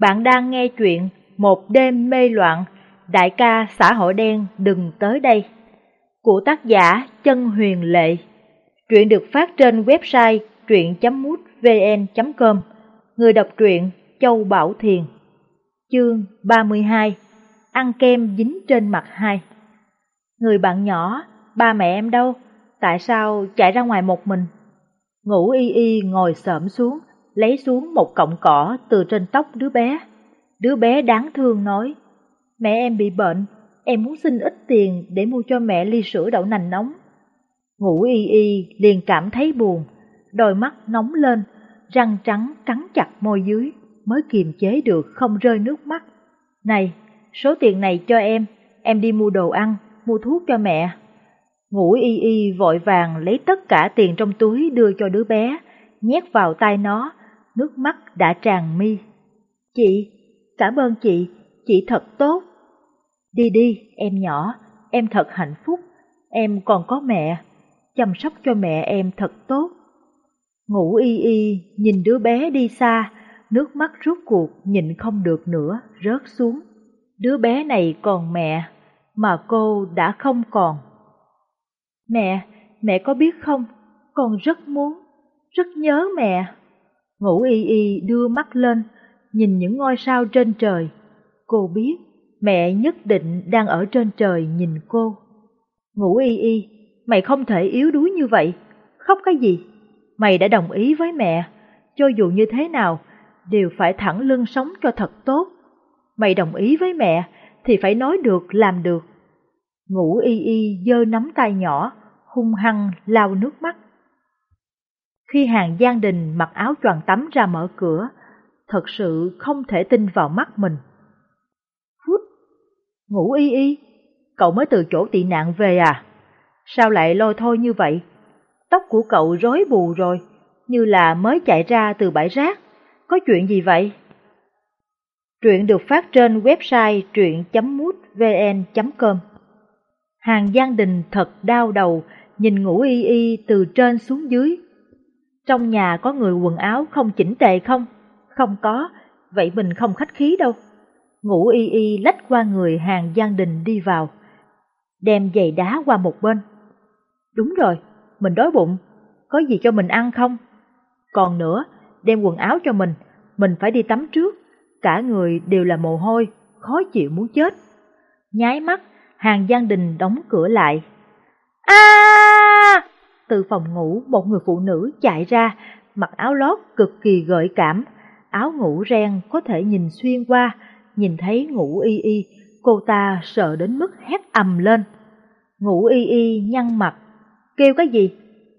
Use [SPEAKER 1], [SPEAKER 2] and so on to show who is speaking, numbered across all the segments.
[SPEAKER 1] Bạn đang nghe chuyện Một đêm mê loạn, đại ca xã hội đen đừng tới đây. Của tác giả Chân Huyền Lệ. Truyện được phát trên website truyện.mútvn.com. Người đọc truyện Châu Bảo Thiền. Chương 32 Ăn kem dính trên mặt hai Người bạn nhỏ, ba mẹ em đâu? Tại sao chạy ra ngoài một mình? Ngủ y y ngồi xổm xuống, lấy xuống một cọng cỏ từ trên tóc đứa bé. Đứa bé đáng thương nói, mẹ em bị bệnh, em muốn xin ít tiền để mua cho mẹ ly sữa đậu nành nóng. Ngủ y y liền cảm thấy buồn, đôi mắt nóng lên, răng trắng cắn chặt môi dưới, mới kiềm chế được không rơi nước mắt. Này, số tiền này cho em, em đi mua đồ ăn, mua thuốc cho mẹ. Ngủ y y vội vàng lấy tất cả tiền trong túi đưa cho đứa bé, nhét vào tay nó, nước mắt đã tràn mi. Chị, cảm ơn chị, chị thật tốt. Đi đi, em nhỏ, em thật hạnh phúc, em còn có mẹ, chăm sóc cho mẹ em thật tốt. Ngủ y y, nhìn đứa bé đi xa, nước mắt rút cuộc nhìn không được nữa, rớt xuống. Đứa bé này còn mẹ, mà cô đã không còn. Mẹ, mẹ có biết không, con rất muốn, rất nhớ mẹ. Ngủ y y đưa mắt lên, nhìn những ngôi sao trên trời. Cô biết mẹ nhất định đang ở trên trời nhìn cô. Ngủ y y, mày không thể yếu đuối như vậy, khóc cái gì? Mày đã đồng ý với mẹ, cho dù như thế nào, đều phải thẳng lưng sống cho thật tốt. Mày đồng ý với mẹ, thì phải nói được làm được. Ngủ y y giơ nắm tay nhỏ, hung hăng lau nước mắt. Khi hàng gian Đình mặc áo choàng tắm ra mở cửa, thật sự không thể tin vào mắt mình. Phút, ngủ y y, cậu mới từ chỗ tị nạn về à? Sao lại lôi thôi như vậy? Tóc của cậu rối bù rồi, như là mới chạy ra từ bãi rác. Có chuyện gì vậy? Truyện được phát trên website truyện.mútvn.com Hàng Giang Đình thật đau đầu, nhìn ngủ y y từ trên xuống dưới. Trong nhà có người quần áo không chỉnh tề không? Không có, vậy mình không khách khí đâu. Ngủ y y lách qua người hàng Giang Đình đi vào, đem giày đá qua một bên. Đúng rồi, mình đói bụng, có gì cho mình ăn không? Còn nữa, đem quần áo cho mình, mình phải đi tắm trước, cả người đều là mồ hôi, khó chịu muốn chết. Nháy mắt, hàng Giang Đình đóng cửa lại. A! Từ phòng ngủ, một người phụ nữ chạy ra, mặc áo lót cực kỳ gợi cảm, áo ngủ ren có thể nhìn xuyên qua, nhìn thấy ngủ y y, cô ta sợ đến mức hét ầm lên. Ngủ y y nhăn mặt, kêu cái gì?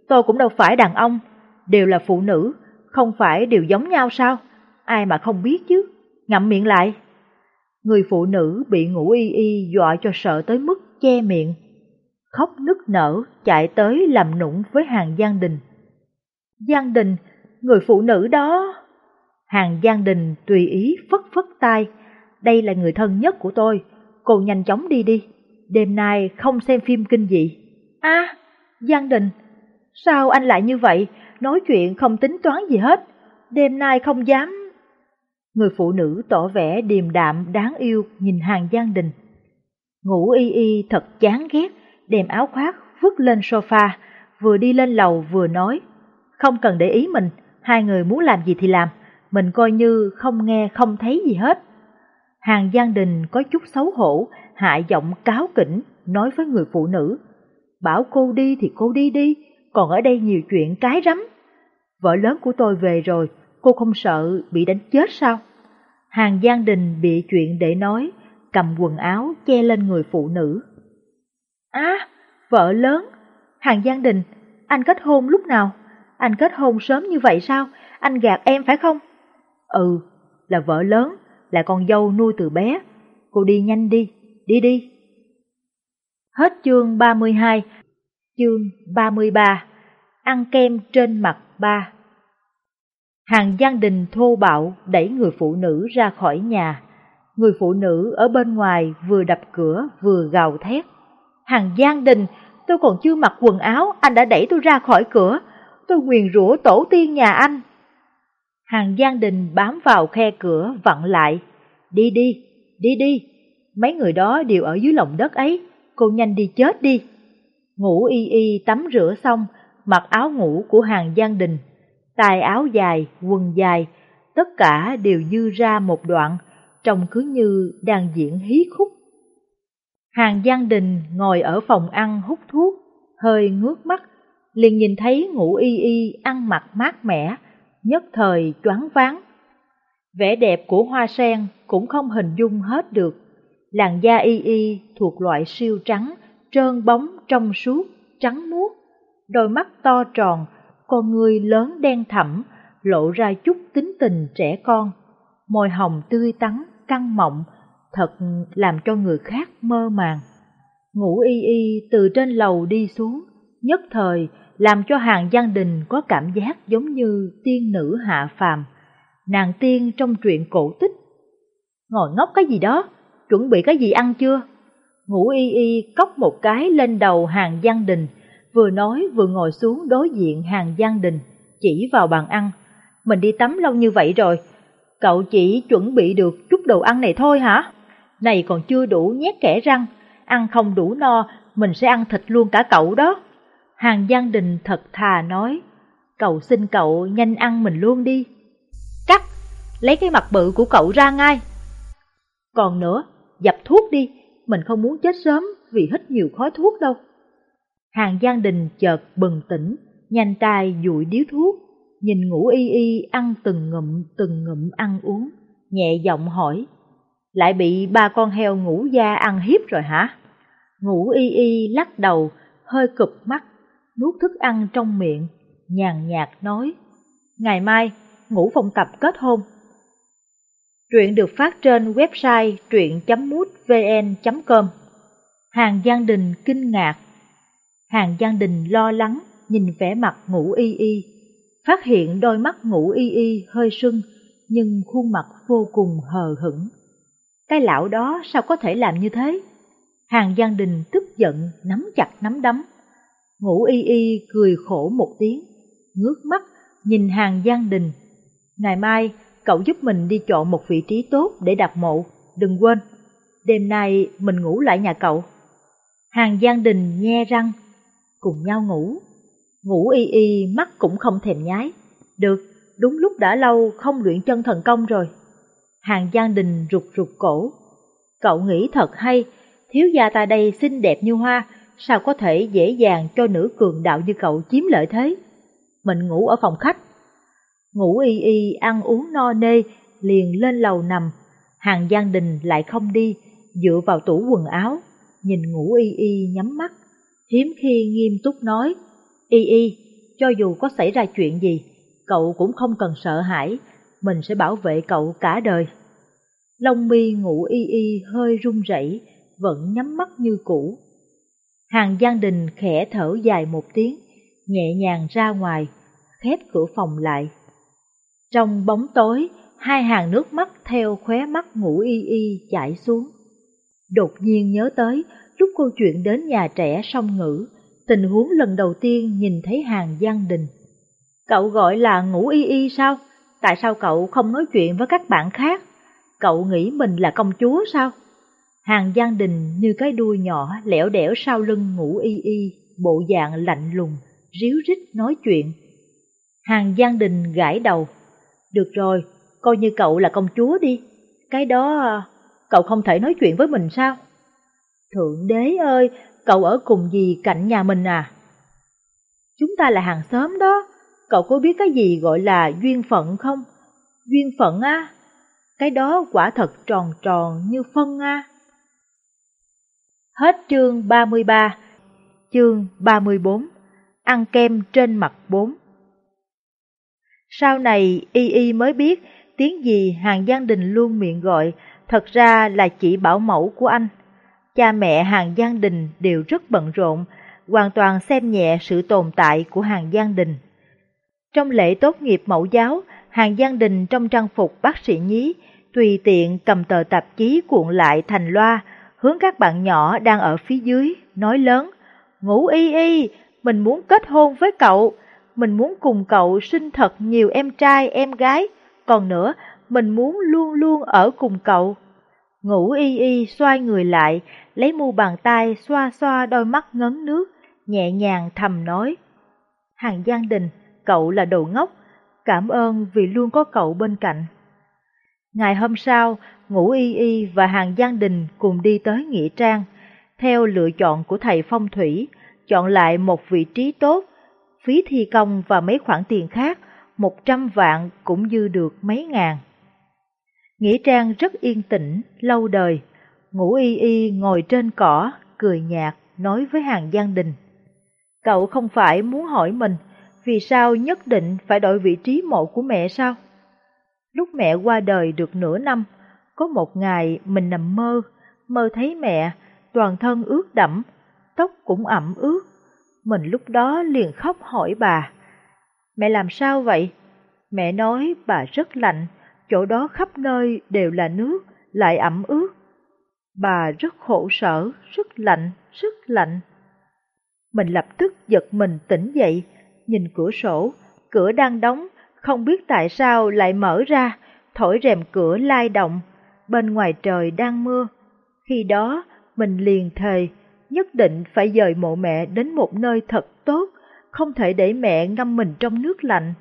[SPEAKER 1] Tôi cũng đâu phải đàn ông, đều là phụ nữ, không phải đều giống nhau sao? Ai mà không biết chứ, ngậm miệng lại. Người phụ nữ bị ngủ y y dọa cho sợ tới mức che miệng, khóc nức nở chạy tới làm nũng với hàng Giang Đình. Giang Đình, người phụ nữ đó... Hàng Giang Đình tùy ý phất phất tay, đây là người thân nhất của tôi, cô nhanh chóng đi đi, đêm nay không xem phim kinh dị. a à, Giang Đình, sao anh lại như vậy, nói chuyện không tính toán gì hết, đêm nay không dám... Người phụ nữ tỏ vẻ điềm đạm đáng yêu nhìn hàng Giang Đình. Ngủ y y thật chán ghét, đem áo khoác vứt lên sofa, vừa đi lên lầu vừa nói. Không cần để ý mình, hai người muốn làm gì thì làm, mình coi như không nghe không thấy gì hết. Hàng Giang Đình có chút xấu hổ, hạ giọng cáo kỉnh, nói với người phụ nữ. Bảo cô đi thì cô đi đi, còn ở đây nhiều chuyện cái rắm. Vợ lớn của tôi về rồi, cô không sợ bị đánh chết sao? Hàng Giang Đình bị chuyện để nói, cầm quần áo che lên người phụ nữ. À, vợ lớn, Hàng Giang Đình, anh kết hôn lúc nào? Anh kết hôn sớm như vậy sao? Anh gạt em phải không? Ừ, là vợ lớn, là con dâu nuôi từ bé. Cô đi nhanh đi, đi đi. Hết chương 32, chương 33, ăn kem trên mặt ba. Hàng Giang Đình thô bạo đẩy người phụ nữ ra khỏi nhà. Người phụ nữ ở bên ngoài vừa đập cửa vừa gào thét. Hàng Giang Đình, tôi còn chưa mặc quần áo, anh đã đẩy tôi ra khỏi cửa. Tôi nguyền rủa tổ tiên nhà anh. Hàng Giang Đình bám vào khe cửa vặn lại. Đi đi, đi đi, mấy người đó đều ở dưới lòng đất ấy, cô nhanh đi chết đi. Ngủ y y tắm rửa xong, mặc áo ngủ của Hàng Giang Đình, tài áo dài, quần dài, tất cả đều dư ra một đoạn, trông cứ như đang diễn hí khúc. Hàng Giang Đình ngồi ở phòng ăn hút thuốc, hơi ngước mắt, liền nhìn thấy ngủ y y ăn mặc mát mẻ, nhất thời choáng váng. Vẻ đẹp của hoa sen cũng không hình dung hết được. Làn da y y thuộc loại siêu trắng, trơn bóng trong suốt, trắng muốt, đôi mắt to tròn, con người lớn đen thẳm, lộ ra chút tính tình trẻ con, môi hồng tươi tắn, căng mọng, thật làm cho người khác mơ màng. Ngủ y y từ trên lầu đi xuống, nhất thời làm cho hàng gian Đình có cảm giác giống như tiên nữ hạ phàm, nàng tiên trong truyện cổ tích. Ngồi ngốc cái gì đó, chuẩn bị cái gì ăn chưa? Ngủ y y cốc một cái lên đầu hàng gian Đình, vừa nói vừa ngồi xuống đối diện hàng gian Đình, chỉ vào bàn ăn. Mình đi tắm lâu như vậy rồi, cậu chỉ chuẩn bị được chút đồ ăn này thôi hả? Này còn chưa đủ nhét kẻ răng, ăn không đủ no, mình sẽ ăn thịt luôn cả cậu đó. Hàng Giang Đình thật thà nói, cậu xin cậu nhanh ăn mình luôn đi. Cắt, lấy cái mặt bự của cậu ra ngay. Còn nữa, dập thuốc đi, mình không muốn chết sớm vì hít nhiều khói thuốc đâu. Hàng Giang Đình chợt bừng tỉnh, nhanh tay dụi điếu thuốc, nhìn ngủ y y ăn từng ngụm từng ngụm ăn uống, nhẹ giọng hỏi, lại bị ba con heo ngủ da ăn hiếp rồi hả? Ngủ y y lắc đầu, hơi cụp mắt, nuốt thức ăn trong miệng, nhàn nhạt nói, ngày mai ngủ phòng tập kết hôn. Truyện được phát trên website truyện.mútvn.com Hàng Giang Đình kinh ngạc Hàng Giang Đình lo lắng nhìn vẻ mặt ngủ y y, phát hiện đôi mắt ngủ y y hơi sưng, nhưng khuôn mặt vô cùng hờ hững. Cái lão đó sao có thể làm như thế? Hàng Giang Đình tức giận, nắm chặt nắm đấm. Ngủ y y cười khổ một tiếng, ngước mắt, nhìn Hàng Giang Đình. Ngày mai, cậu giúp mình đi chọn một vị trí tốt để đặt mộ, đừng quên. Đêm nay mình ngủ lại nhà cậu. Hàng Giang Đình nhe răng, cùng nhau ngủ. Ngủ y y mắt cũng không thèm nhái. Được, đúng lúc đã lâu không luyện chân thần công rồi. Hàng Giang Đình rụt rụt cổ. Cậu nghĩ thật hay, thiếu gia ta đây xinh đẹp như hoa, sao có thể dễ dàng cho nữ cường đạo như cậu chiếm lợi thế? Mình ngủ ở phòng khách. Ngủ y y ăn uống no nê, liền lên lầu nằm. Hàng Giang Đình lại không đi, dựa vào tủ quần áo, nhìn ngủ y y nhắm mắt. Hiếm khi nghiêm túc nói, y y, cho dù có xảy ra chuyện gì, cậu cũng không cần sợ hãi, mình sẽ bảo vệ cậu cả đời. Long mi ngủ y y hơi run rẩy, vẫn nhắm mắt như cũ. Hàng Giang Đình khẽ thở dài một tiếng, nhẹ nhàng ra ngoài, khép cửa phòng lại. Trong bóng tối, hai hàng nước mắt theo khóe mắt ngủ y y chảy xuống. Đột nhiên nhớ tới lúc câu chuyện đến nhà trẻ song ngữ, tình huống lần đầu tiên nhìn thấy hàng Giang Đình. Cậu gọi là ngủ y y sao? Tại sao cậu không nói chuyện với các bạn khác? Cậu nghĩ mình là công chúa sao? Hàng Giang Đình như cái đuôi nhỏ lẻo đẻo sau lưng ngủ y y, bộ dạng lạnh lùng, ríu rít nói chuyện. Hàng Giang Đình gãi đầu. Được rồi, coi như cậu là công chúa đi. Cái đó, cậu không thể nói chuyện với mình sao? Thượng đế ơi, cậu ở cùng gì cạnh nhà mình à? Chúng ta là hàng xóm đó, cậu có biết cái gì gọi là duyên phận không? Duyên phận á, cái đó quả thật tròn tròn như phân á. Hết chương 33, chương 34, ăn kem trên mặt 4. Sau này Y Y mới biết tiếng gì Hàng Giang Đình luôn miệng gọi thật ra là chỉ bảo mẫu của anh. Cha mẹ Hàng Giang Đình đều rất bận rộn, hoàn toàn xem nhẹ sự tồn tại của Hàng Giang Đình. Trong lễ tốt nghiệp mẫu giáo, Hàng Giang Đình trong trang phục bác sĩ nhí, tùy tiện cầm tờ tạp chí cuộn lại thành loa, hướng các bạn nhỏ đang ở phía dưới, nói lớn, ngủ y y, mình muốn kết hôn với cậu, mình muốn cùng cậu sinh thật nhiều em trai em gái, còn nữa, mình muốn luôn luôn ở cùng cậu. Ngủ y y xoay người lại, lấy mu bàn tay xoa xoa đôi mắt ngấn nước, nhẹ nhàng thầm nói. Hàng Giang Đình, cậu là đồ ngốc, cảm ơn vì luôn có cậu bên cạnh. Ngày hôm sau, Ngũ Y Y và Hàng Giang Đình cùng đi tới Nghĩa Trang, theo lựa chọn của thầy phong thủy, chọn lại một vị trí tốt, phí thi công và mấy khoản tiền khác, một trăm vạn cũng dư được mấy ngàn. Nghĩa Trang rất yên tĩnh, lâu đời, Ngũ Y Y ngồi trên cỏ, cười nhạt, nói với Hàng Giang Đình. Cậu không phải muốn hỏi mình, vì sao nhất định phải đổi vị trí mộ của mẹ sao? Lúc mẹ qua đời được nửa năm, có một ngày mình nằm mơ, mơ thấy mẹ, toàn thân ướt đẫm, tóc cũng ẩm ướt. Mình lúc đó liền khóc hỏi bà, mẹ làm sao vậy? Mẹ nói bà rất lạnh, chỗ đó khắp nơi đều là nước, lại ẩm ướt. Bà rất khổ sở, rất lạnh, rất lạnh. Mình lập tức giật mình tỉnh dậy, nhìn cửa sổ, cửa đang đóng, không biết tại sao lại mở ra, thổi rèm cửa lai động, bên ngoài trời đang mưa. Khi đó, mình liền thề, nhất định phải dời mộ mẹ đến một nơi thật tốt, không thể để mẹ ngâm mình trong nước lạnh.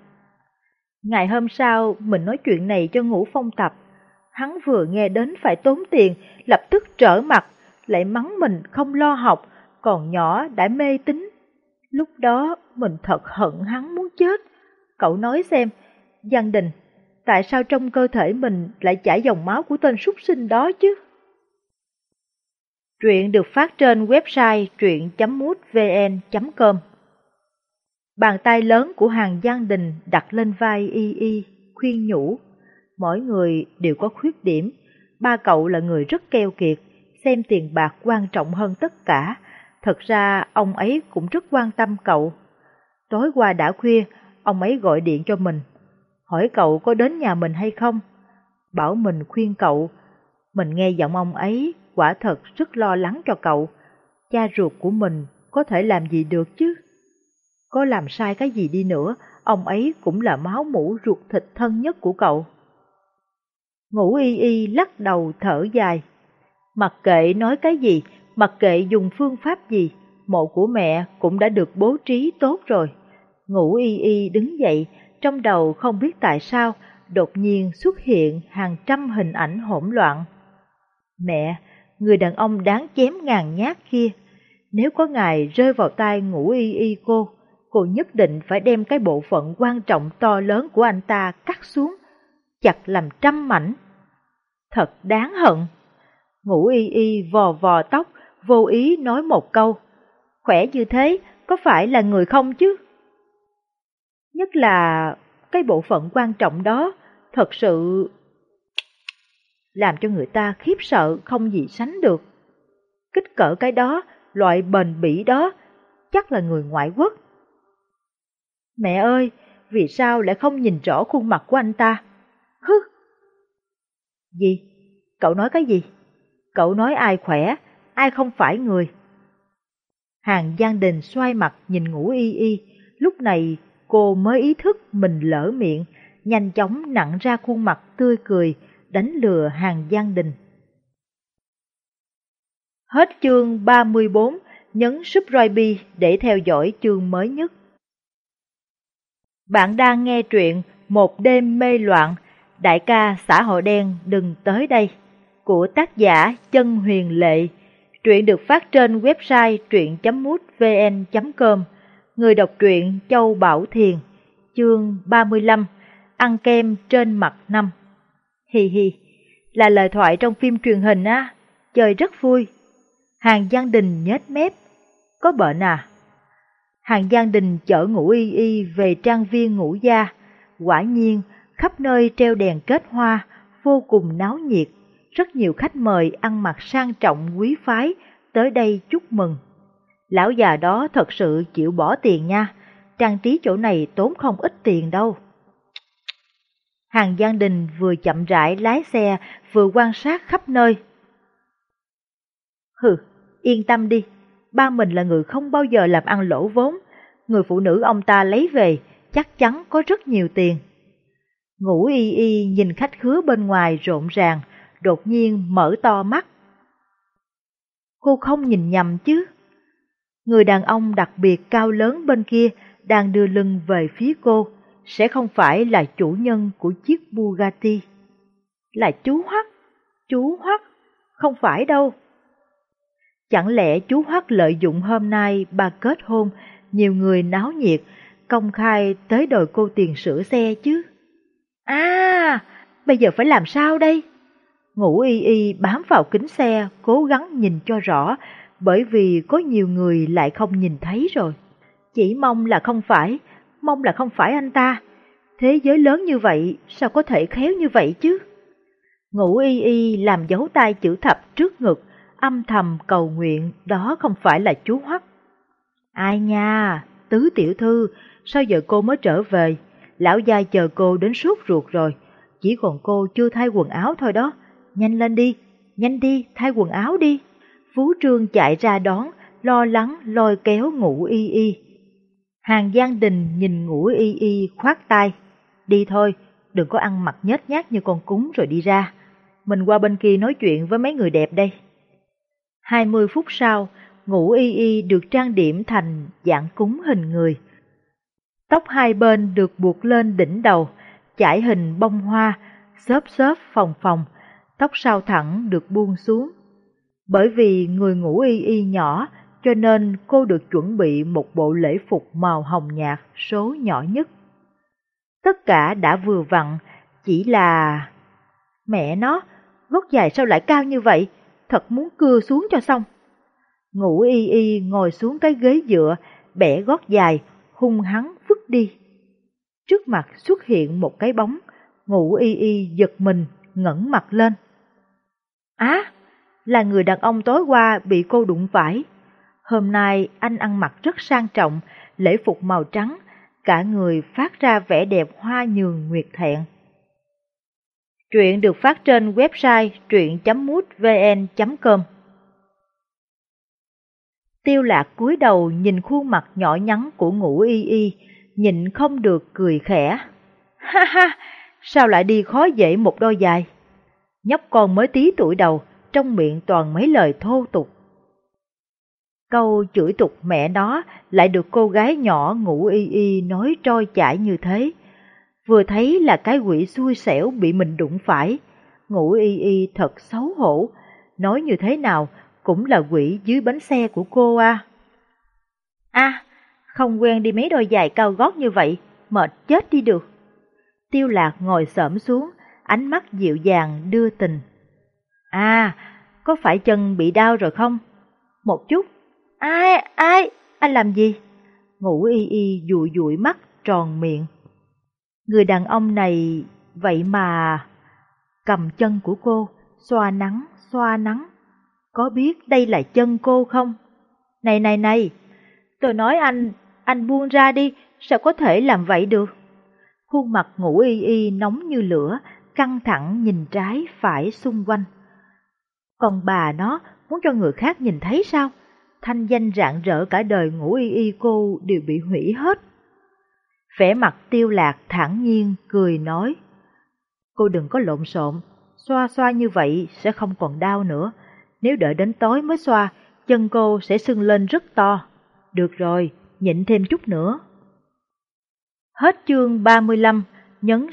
[SPEAKER 1] Ngày hôm sau, mình nói chuyện này cho ngũ phong tập. Hắn vừa nghe đến phải tốn tiền, lập tức trở mặt, lại mắng mình không lo học, còn nhỏ đã mê tín. Lúc đó mình thật hận hắn muốn chết. Cậu nói xem, Giang Đình, tại sao trong cơ thể mình lại chảy dòng máu của tên súc sinh đó chứ? Truyện được phát trên website truyện.mútvn.com Bàn tay lớn của hàng Giang Đình đặt lên vai Y Y, khuyên nhủ. Mỗi người đều có khuyết điểm, ba cậu là người rất keo kiệt, xem tiền bạc quan trọng hơn tất cả. Thật ra ông ấy cũng rất quan tâm cậu. Tối qua đã khuya, ông ấy gọi điện cho mình, hỏi cậu có đến nhà mình hay không. Bảo mình khuyên cậu, mình nghe giọng ông ấy quả thật rất lo lắng cho cậu. Cha ruột của mình có thể làm gì được chứ? Có làm sai cái gì đi nữa, ông ấy cũng là máu mũ ruột thịt thân nhất của cậu. Ngủ y y lắc đầu thở dài. Mặc kệ nói cái gì, mặc kệ dùng phương pháp gì, mộ của mẹ cũng đã được bố trí tốt rồi. Ngủ y y đứng dậy, trong đầu không biết tại sao, đột nhiên xuất hiện hàng trăm hình ảnh hỗn loạn. Mẹ, người đàn ông đáng chém ngàn nhát kia, nếu có ngày rơi vào tay ngủ y y cô, cô nhất định phải đem cái bộ phận quan trọng to lớn của anh ta cắt xuống, chặt làm trăm mảnh. Thật đáng hận. ngủ y y vò vò tóc, vô ý nói một câu. Khỏe như thế, có phải là người không chứ? Nhất là cái bộ phận quan trọng đó thật sự làm cho người ta khiếp sợ không gì sánh được. Kích cỡ cái đó, loại bền bỉ đó, chắc là người ngoại quốc. Mẹ ơi, vì sao lại không nhìn rõ khuôn mặt của anh ta? Hứ! Gì? Cậu nói cái gì? Cậu nói ai khỏe, ai không phải người. Hàng Giang Đình xoay mặt nhìn ngủ y y, lúc này cô mới ý thức mình lỡ miệng, nhanh chóng nặng ra khuôn mặt tươi cười, đánh lừa Hàng gian Đình. Hết chương 34, nhấn subscribe để theo dõi chương mới nhất. Bạn đang nghe truyện Một đêm mê loạn, đại ca xã hội đen đừng tới đây, của tác giả Chân Huyền Lệ. Truyện được phát trên website truyện.mútvn.com. Người đọc truyện Châu Bảo Thiền, chương 35, ăn kem trên mặt năm. Hi hi, là lời thoại trong phim truyền hình á, chơi rất vui. Hàng Giang Đình nhếch mép, có bệnh à? Hàng Giang Đình chở ngũ y y về trang viên ngũ gia, quả nhiên khắp nơi treo đèn kết hoa, vô cùng náo nhiệt, rất nhiều khách mời ăn mặc sang trọng quý phái tới đây chúc mừng. Lão già đó thật sự chịu bỏ tiền nha, trang trí chỗ này tốn không ít tiền đâu. Hàng Giang Đình vừa chậm rãi lái xe, vừa quan sát khắp nơi. Hừ, yên tâm đi, ba mình là người không bao giờ làm ăn lỗ vốn, người phụ nữ ông ta lấy về chắc chắn có rất nhiều tiền. Ngủ y y nhìn khách khứa bên ngoài rộn ràng, đột nhiên mở to mắt. Cô không nhìn nhầm chứ? Người đàn ông đặc biệt cao lớn bên kia đang đưa lưng về phía cô, sẽ không phải là chủ nhân của chiếc Bugatti. Là chú Hoắc, chú Hoắc, không phải đâu. Chẳng lẽ chú Hoắc lợi dụng hôm nay bà kết hôn, nhiều người náo nhiệt, công khai tới đòi cô tiền sửa xe chứ? À, bây giờ phải làm sao đây? Ngủ y y bám vào kính xe, cố gắng nhìn cho rõ, bởi vì có nhiều người lại không nhìn thấy rồi. Chỉ mong là không phải, mong là không phải anh ta. Thế giới lớn như vậy, sao có thể khéo như vậy chứ? ngũ y y làm dấu tay chữ thập trước ngực, âm thầm cầu nguyện đó không phải là chú Hoắc. Ai nha, tứ tiểu thư, sao giờ cô mới trở về? Lão gia chờ cô đến suốt ruột rồi, chỉ còn cô chưa thay quần áo thôi đó. Nhanh lên đi, nhanh đi, thay quần áo đi. Phú Trương chạy ra đón, lo lắng lôi kéo ngủ y y. Hàng Giang Đình nhìn ngủ y y khoát tay. Đi thôi, đừng có ăn mặc nhét nhát như con cúng rồi đi ra. Mình qua bên kia nói chuyện với mấy người đẹp đây. 20 phút sau, ngủ y y được trang điểm thành dạng cúng hình người. Tóc hai bên được buộc lên đỉnh đầu, chải hình bông hoa, xớp xớp phòng phòng, tóc sau thẳng được buông xuống. Bởi vì người ngủ y y nhỏ, cho nên cô được chuẩn bị một bộ lễ phục màu hồng nhạt số nhỏ nhất. Tất cả đã vừa vặn, chỉ là... Mẹ nó, gót dài sao lại cao như vậy? Thật muốn cưa xuống cho xong. Ngủ y y ngồi xuống cái ghế dựa, bẻ gót dài, hung hăng vứt đi. Trước mặt xuất hiện một cái bóng, ngủ y y giật mình, ngẩng mặt lên. Á, là người đàn ông tối qua bị cô đụng phải. Hôm nay anh ăn mặc rất sang trọng, lễ phục màu trắng, cả người phát ra vẻ đẹp hoa nhường nguyệt thẹn. Truyện được phát trên website truyện.mútvn.com Tiêu lạc cúi đầu nhìn khuôn mặt nhỏ nhắn của ngũ y y, nhịn không được cười khẽ. Ha ha, sao lại đi khó dễ một đôi dài? Nhóc con mới tí tuổi đầu, trong miệng toàn mấy lời thô tục. Câu chửi tục mẹ nó lại được cô gái nhỏ ngủ y y nói trôi chảy như thế. Vừa thấy là cái quỷ xui xẻo bị mình đụng phải, ngủ y y thật xấu hổ, nói như thế nào cũng là quỷ dưới bánh xe của cô à. À, không quen đi mấy đôi giày cao gót như vậy, mệt chết đi được. Tiêu lạc ngồi xổm xuống, ánh mắt dịu dàng đưa tình. À, có phải chân bị đau rồi không? Một chút. Ai, ai, anh làm gì? Ngủ y y dụi dụi mắt, tròn miệng. Người đàn ông này, vậy mà... Cầm chân của cô, xoa nắng, xoa nắng. Có biết đây là chân cô không? Này này này, tôi nói anh, anh buông ra đi, sao có thể làm vậy được? Khuôn mặt ngủ y y nóng như lửa, căng thẳng nhìn trái phải xung quanh. Còn bà nó muốn cho người khác nhìn thấy sao? Thanh danh rạng rỡ cả đời ngủ y y cô đều bị hủy hết. Vẻ mặt tiêu lạc thản nhiên cười nói. Cô đừng có lộn xộn, xoa xoa như vậy sẽ không còn đau nữa. Nếu đợi đến tối mới xoa, chân cô sẽ sưng lên rất to. Được rồi, nhịn thêm chút nữa. Hết chương 35, nhấn